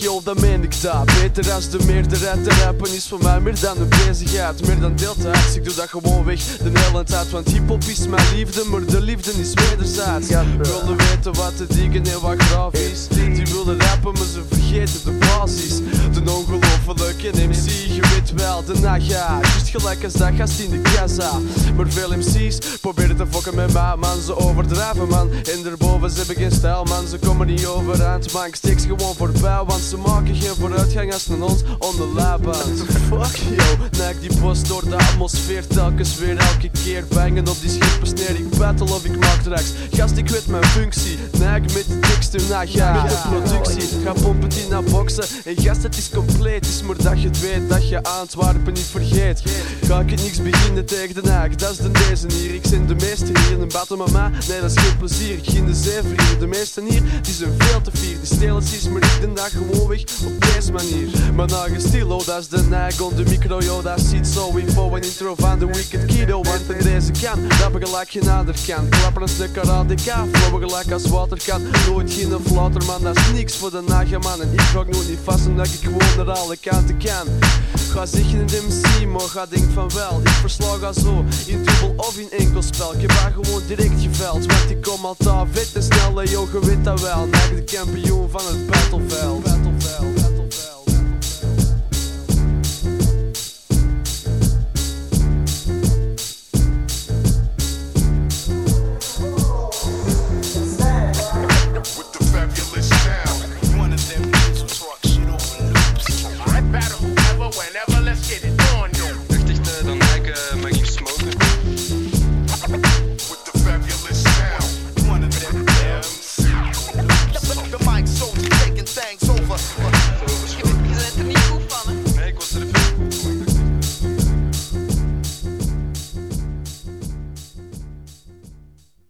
yo, dat meen ik dat. Beter als de meerderheid te rappen is voor mij meer dan een bezigheid. Meer dan deeltijd, ik doe dat gewoon weg. De hele tijd Want hiphop is mijn liefde, maar de liefde is wederzijds. Willen weten wat de dingen en wat graaf is. Die willen rappen, maar ze vergeten de basis. De ongelofelijke MC, je weet wel, de naga. Just gelijk als dat gast in de kassa Maar veel MC's proberen fokken met mij, man Ze overdrijven, man. En daarboven, ze hebben geen stijl, man. Ze komen niet overeind, man Ik steek ze gewoon voorbij, want ze maken geen vooruitgang als een ons on Fuck yo, neig die post door de atmosfeer Telkens weer elke keer bangen op die schippers neer Ik battle of ik maak tracks. Gast, ik weet mijn functie. Neig met de teksten, na ga. De productie. Ga pompen die naar boksen. En gast, het is compleet. Is maar dat je het weet, dat je Antwerpen niet vergeet Ga ik het niks beginnen tegen de naag Dat is de deze hier, ik zijn de meeste hier Een battle met mij, nee dat is geen plezier. Ik ging de zeven hier, de meesten hier Die zijn veel te fier, die stelen is maar ik de dag gewoon weg Op deze manier. Mijn eigen stilo, dat is de On de micro, yo, dat ziet zo info Een intro van de Wicked Kido Want in deze kan, rappen gelijk geen ander kan. Klappen als de karateka, flowen gelijk als water kan. Nooit geen flater man, dat is niks voor de nagen man En ik ga nu niet vast omdat ik gewoon naar alle kanten kan Ga zeggen in de MC, maar ga denk van wel. Ik verslag al zo, in dubbel of in enkelspel heb haar gewoon direct geveld Want ik kom altijd vet en snel, en yo, je weet dat wel. Neig de kampioen van het Battleveld